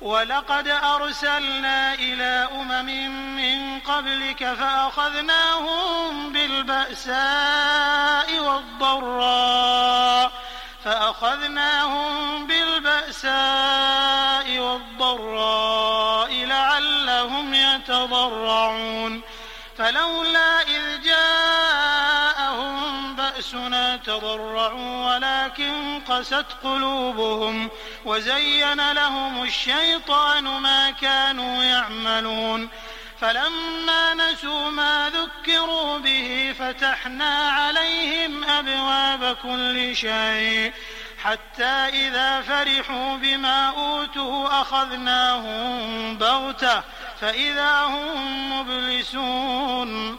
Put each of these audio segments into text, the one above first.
ولقد أرسلنا إلى أمم من قبلك فأخذناهم بالبأساء والضراء فأخذناهم بالبأساء والضراء لعلهم يتضرعون فلولا إذ بأسنا تضرعوا ولكن قست قلوبهم وزين لهم الشيطان ما كانوا يعملون. فلما نسوا ما ذكروا به فتحنا عليهم أبواب كل شيء. حتى إذا فرحوا بما أوتوا أخذناهم بغتة. فإذا هم مبلسون.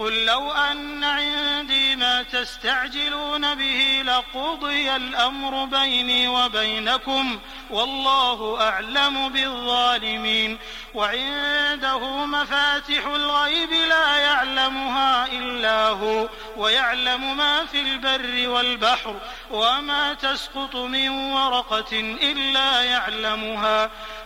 قل لو أن عندي ما تستعجلون به لقضي الأمر بيني وبينكم والله أعلم بالظالمين وعنده مفاتح الغيب لا يعلمها إلا هو ويعلم ما في البر والبحر وما تسقط من ورقة إلا يعلمها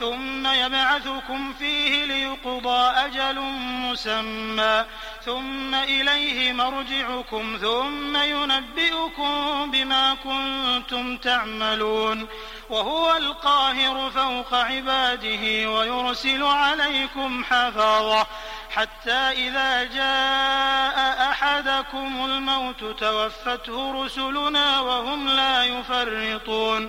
ثم يبعثكم فيه ليقضى أجل مسمى. ثم إليه مرجعكم ثم ينبئكم بما كنتم تعملون. وهو القاهر فوق عباده ويرسل عليكم حفظه حتى إذا جاء أحدكم الموت توفته رسلنا وهم لا يفرطون.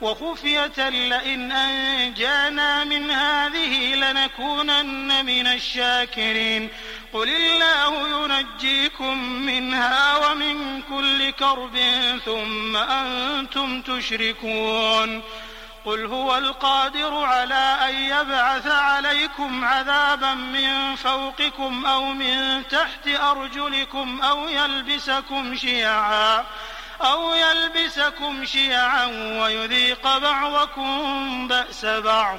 وخفية لئن أنجانا من هذه لنكونن من الشاكرين. قل الله ينجيكم منها ومن كل كرب ثم أنتم تشركون. قل هو القادر على أن يبعث عليكم عذابا من فوقكم أو من تحت أرجلكم أو يلبسكم شيعا. أو يلبسكم شيعا ويذيق بعضكم بأس بعض.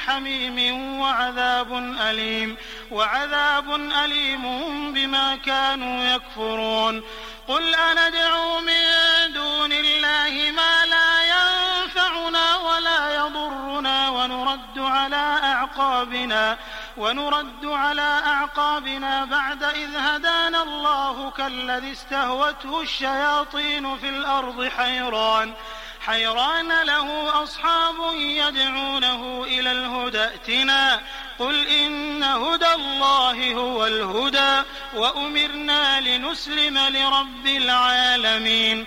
حميم وعذاب أليم وعذاب أليم بما كانوا يكفرون. قل أندعو من دون الله ما لا ينفعنا ولا يضرنا ونرد على أعقابنا ونرد على أعقابنا بعد إذ هدانا الله كالذي استهوته الشياطين في الأرض حيران. حيران له أصحاب يدعونه إلى الهدى ائتنا. قل إن هدى الله هو الهدى وأمرنا لنسلم لرب العالمين.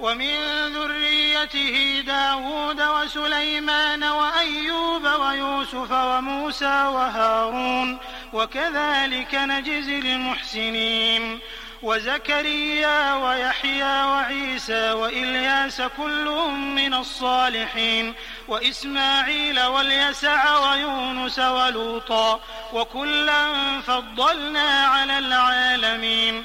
ومن ذريته داود وسليمان وأيوب ويوسف وموسى وهارون وكذلك نجزي المحسنين وزكريا ويحيى وعيسى وإلياس كل من الصالحين وإسماعيل واليسع ويونس ولوطا وكلا فضلنا على العالمين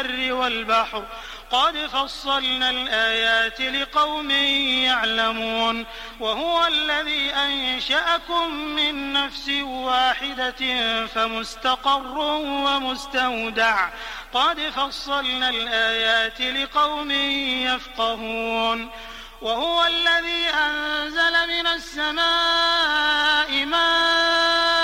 البر والبحر. قد فصلنا الآيات لقوم يعلمون. وهو الذي أنشأكم من نفس واحدة فمستقر ومستودع. قد فصلنا الآيات لقوم يفقهون. وهو الذي أنزل من السماء ماء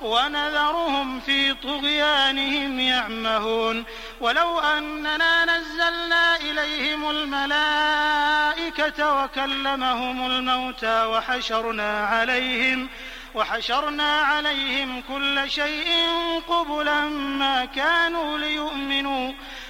ونذرهم في طغيانهم يعمهون. ولو أننا نزلنا إليهم الملائكة وكلمهم الموتى وحشرنا عليهم وحشرنا عليهم كل شيء قبلا ما كانوا ليؤمنوا.